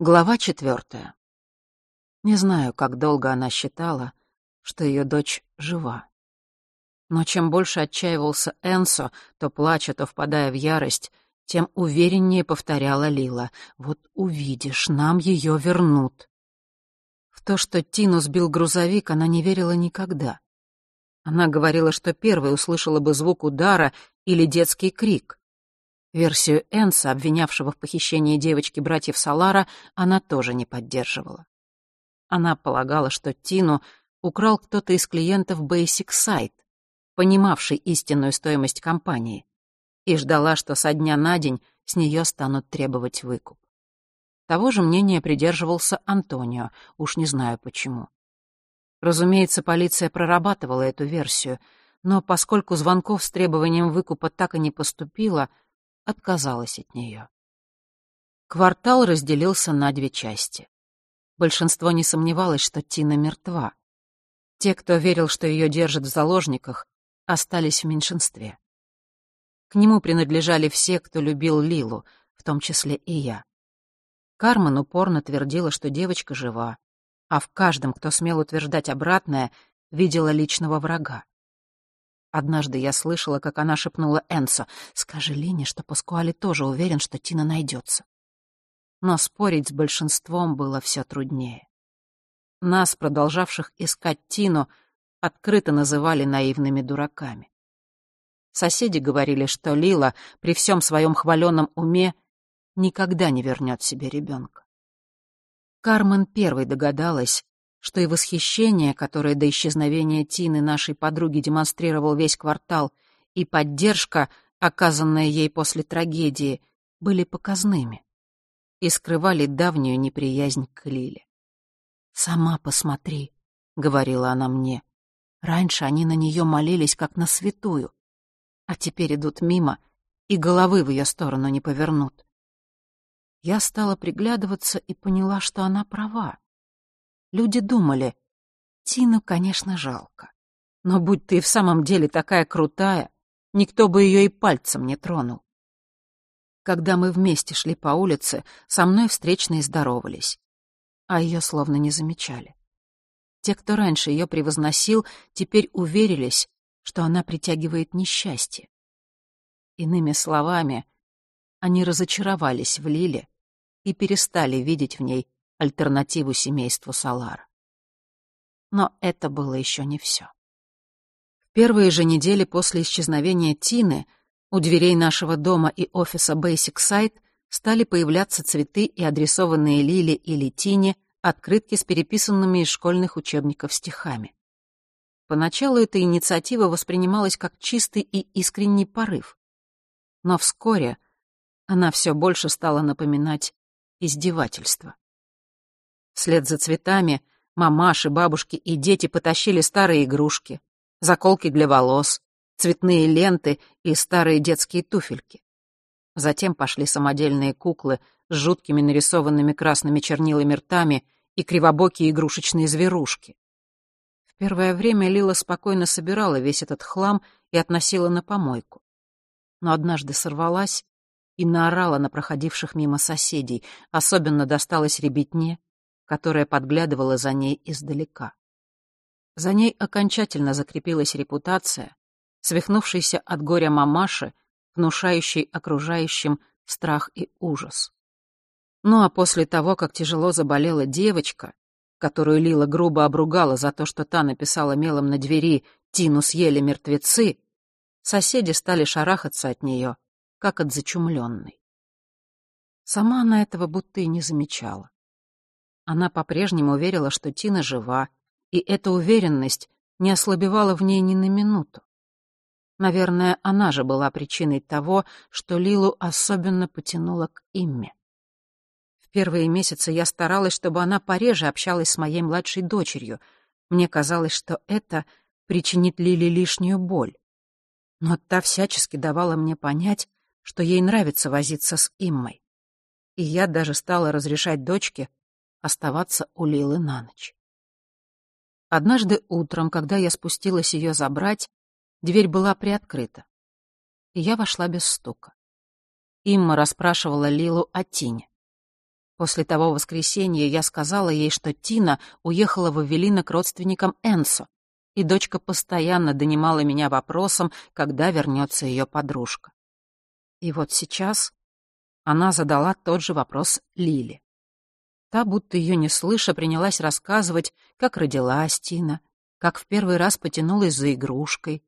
Глава четвертая. Не знаю, как долго она считала, что ее дочь жива. Но чем больше отчаивался Энсо, то плача, то впадая в ярость, тем увереннее повторяла Лила. «Вот увидишь, нам ее вернут». В то, что Тину сбил грузовик, она не верила никогда. Она говорила, что первой услышала бы звук удара или детский крик. Версию Энса, обвинявшего в похищении девочки братьев Салара, она тоже не поддерживала. Она полагала, что Тину украл кто-то из клиентов Basic Site, понимавший истинную стоимость компании, и ждала, что со дня на день с нее станут требовать выкуп. Того же мнения придерживался Антонио, уж не знаю почему. Разумеется, полиция прорабатывала эту версию, но поскольку звонков с требованием выкупа так и не поступило, отказалась от нее. Квартал разделился на две части. Большинство не сомневалось, что Тина мертва. Те, кто верил, что ее держат в заложниках, остались в меньшинстве. К нему принадлежали все, кто любил Лилу, в том числе и я. Кармен упорно твердила, что девочка жива, а в каждом, кто смел утверждать обратное, видела личного врага. Однажды я слышала, как она шепнула Энсо, «Скажи Лине, что Паскуали тоже уверен, что Тина найдется». Но спорить с большинством было все труднее. Нас, продолжавших искать Тину, открыто называли наивными дураками. Соседи говорили, что Лила при всем своем хваленном уме никогда не вернет себе ребенка. Кармен первой догадалась, что и восхищение, которое до исчезновения Тины, нашей подруги, демонстрировал весь квартал, и поддержка, оказанная ей после трагедии, были показными и скрывали давнюю неприязнь к Лиле. «Сама посмотри», — говорила она мне. «Раньше они на нее молились, как на святую, а теперь идут мимо и головы в ее сторону не повернут». Я стала приглядываться и поняла, что она права. Люди думали, Тину, конечно, жалко. Но будь ты в самом деле такая крутая, никто бы ее и пальцем не тронул. Когда мы вместе шли по улице, со мной встречные здоровались, а ее словно не замечали. Те, кто раньше ее превозносил, теперь уверились, что она притягивает несчастье. Иными словами, они разочаровались в Лиле и перестали видеть в ней альтернативу семейству Салара. Но это было еще не все. В первые же недели после исчезновения Тины у дверей нашего дома и офиса Basic Site стали появляться цветы и адресованные Лиле или Тине открытки с переписанными из школьных учебников стихами. Поначалу эта инициатива воспринималась как чистый и искренний порыв. Но вскоре она все больше стала напоминать издевательство. Вслед за цветами мамаши, бабушки и дети потащили старые игрушки, заколки для волос, цветные ленты и старые детские туфельки. Затем пошли самодельные куклы с жуткими нарисованными красными чернилами ртами и кривобокие игрушечные зверушки. В первое время Лила спокойно собирала весь этот хлам и относила на помойку. Но однажды сорвалась и наорала на проходивших мимо соседей, особенно досталось ребятне, которая подглядывала за ней издалека. За ней окончательно закрепилась репутация, свихнувшейся от горя мамаши, внушающей окружающим страх и ужас. Ну а после того, как тяжело заболела девочка, которую Лила грубо обругала за то, что та написала мелом на двери «Тину съели мертвецы», соседи стали шарахаться от нее, как от зачумленной. Сама она этого будто и не замечала. Она по-прежнему верила, что Тина жива, и эта уверенность не ослабевала в ней ни на минуту. Наверное, она же была причиной того, что Лилу особенно потянула к Имме. В первые месяцы я старалась, чтобы она пореже общалась с моей младшей дочерью. Мне казалось, что это причинит Лиле лишнюю боль. Но та всячески давала мне понять, что ей нравится возиться с Иммой. И я даже стала разрешать дочке оставаться у Лилы на ночь. Однажды утром, когда я спустилась ее забрать, дверь была приоткрыта, и я вошла без стука. Имма расспрашивала Лилу о Тине. После того воскресенья я сказала ей, что Тина уехала в Авелина к родственникам Энсо, и дочка постоянно донимала меня вопросом, когда вернется ее подружка. И вот сейчас она задала тот же вопрос Лиле. Та, будто ее не слыша, принялась рассказывать, как родилась Тина, как в первый раз потянулась за игрушкой,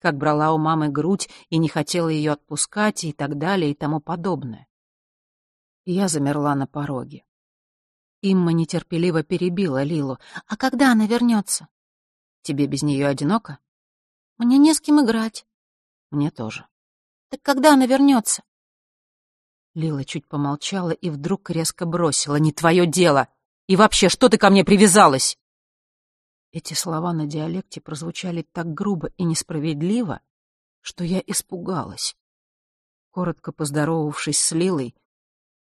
как брала у мамы грудь и не хотела ее отпускать и так далее и тому подобное. Я замерла на пороге. Имма нетерпеливо перебила Лилу. «А когда она вернется? «Тебе без нее одиноко?» «Мне не с кем играть». «Мне тоже». «Так когда она вернется? Лила чуть помолчала и вдруг резко бросила. «Не твое дело! И вообще, что ты ко мне привязалась?» Эти слова на диалекте прозвучали так грубо и несправедливо, что я испугалась. Коротко поздоровавшись с Лилой,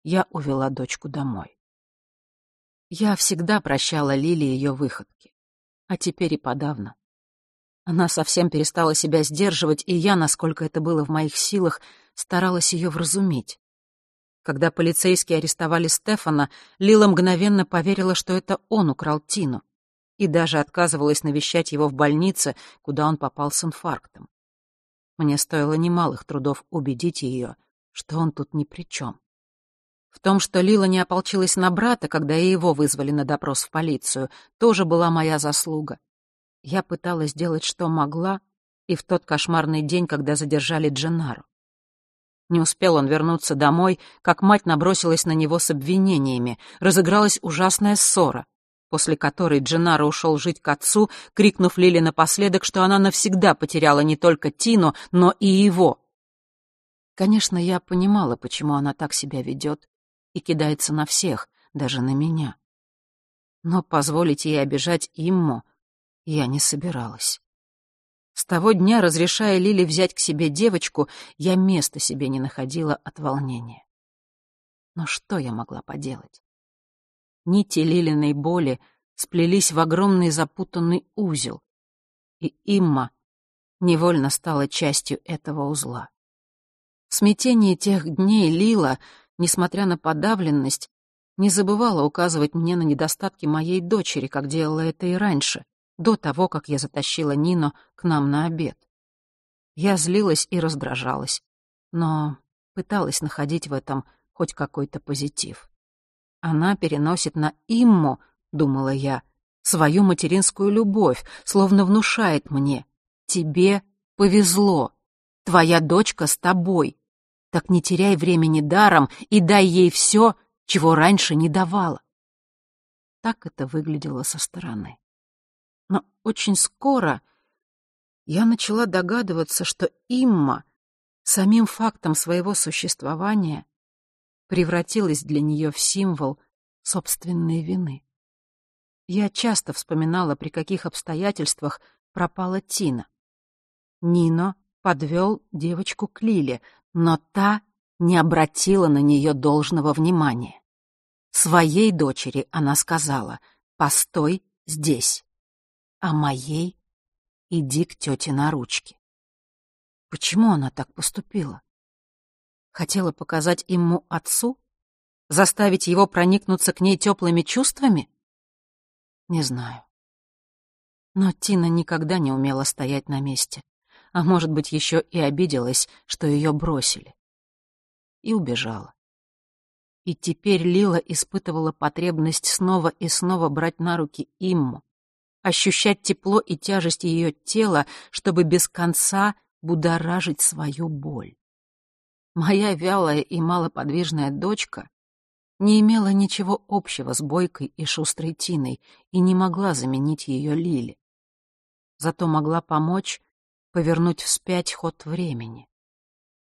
я увела дочку домой. Я всегда прощала Лиле ее выходки, а теперь и подавно. Она совсем перестала себя сдерживать, и я, насколько это было в моих силах, старалась ее вразумить. Когда полицейские арестовали Стефана, Лила мгновенно поверила, что это он украл Тину, и даже отказывалась навещать его в больнице, куда он попал с инфарктом. Мне стоило немалых трудов убедить ее, что он тут ни при чем. В том, что Лила не ополчилась на брата, когда и его вызвали на допрос в полицию, тоже была моя заслуга. Я пыталась сделать, что могла, и в тот кошмарный день, когда задержали Дженару. Не успел он вернуться домой, как мать набросилась на него с обвинениями. Разыгралась ужасная ссора, после которой Дженаро ушел жить к отцу, крикнув Лиле напоследок, что она навсегда потеряла не только Тину, но и его. Конечно, я понимала, почему она так себя ведет, и кидается на всех, даже на меня. Но позволить ей обижать Имму я не собиралась. С того дня, разрешая Лиле взять к себе девочку, я места себе не находила от волнения. Но что я могла поделать? Нити Лилиной боли сплелись в огромный запутанный узел, и Имма невольно стала частью этого узла. В смятении тех дней Лила несмотря на подавленность, не забывала указывать мне на недостатки моей дочери, как делала это и раньше, до того, как я затащила Нино к нам на обед. Я злилась и раздражалась, но пыталась находить в этом хоть какой-то позитив. Она переносит на Имму, думала я, свою материнскую любовь, словно внушает мне. Тебе повезло. Твоя дочка с тобой. Так не теряй времени даром и дай ей все, чего раньше не давала. Так это выглядело со стороны. Но очень скоро я начала догадываться, что Имма самим фактом своего существования превратилась для нее в символ собственной вины. Я часто вспоминала, при каких обстоятельствах пропала Тина. Нино подвел девочку к Лиле, но та не обратила на нее должного внимания. Своей дочери она сказала «постой здесь», а моей «иди к тете на ручки». Почему она так поступила? Хотела показать ему отцу? Заставить его проникнуться к ней теплыми чувствами? Не знаю. Но Тина никогда не умела стоять на месте а может быть, еще и обиделась, что ее бросили. И убежала. И теперь Лила испытывала потребность снова и снова брать на руки Имму, ощущать тепло и тяжесть ее тела, чтобы без конца будоражить свою боль. Моя вялая и малоподвижная дочка не имела ничего общего с Бойкой и Шустрой Тиной и не могла заменить ее Лиле. Зато могла помочь повернуть вспять ход времени.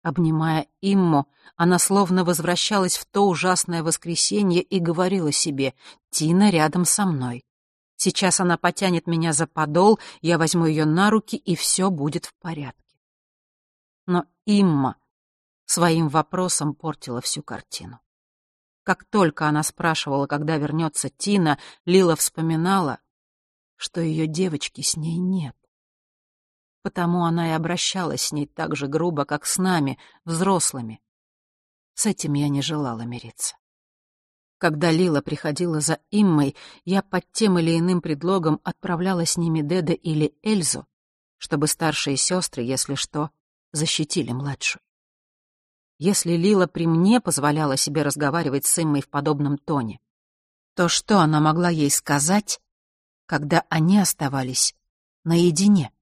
Обнимая Имму, она словно возвращалась в то ужасное воскресенье и говорила себе «Тина рядом со мной. Сейчас она потянет меня за подол, я возьму ее на руки, и все будет в порядке». Но Имма своим вопросом портила всю картину. Как только она спрашивала, когда вернется Тина, Лила вспоминала, что ее девочки с ней нет. Потому она и обращалась с ней так же грубо, как с нами, взрослыми. С этим я не желала мириться. Когда Лила приходила за Иммой, я под тем или иным предлогом отправляла с ними Деда или Эльзу, чтобы старшие сестры, если что, защитили младшую. Если Лила при мне позволяла себе разговаривать с Иммой в подобном тоне, то что она могла ей сказать, когда они оставались наедине?